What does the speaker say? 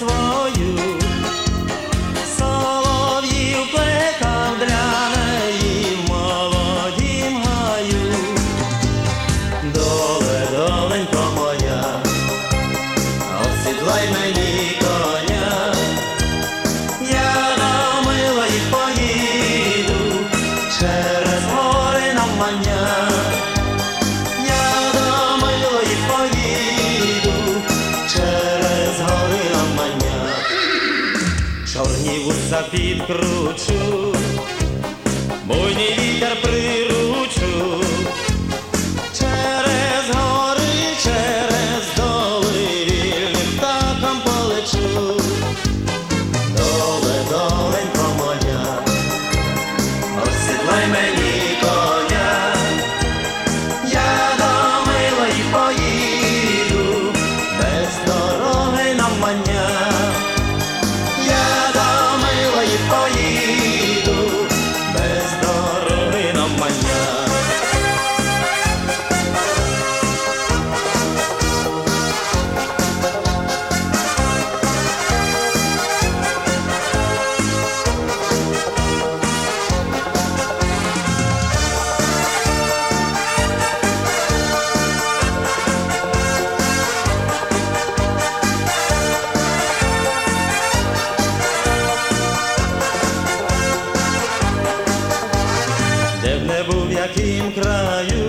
what's. Підкручу, буйний вітер приручу, через гори, через доли вільним птахом полечу. Доле, доленько моя, осідлай мені коня, я до милої поїду, без дороги навмання. Я яким краю,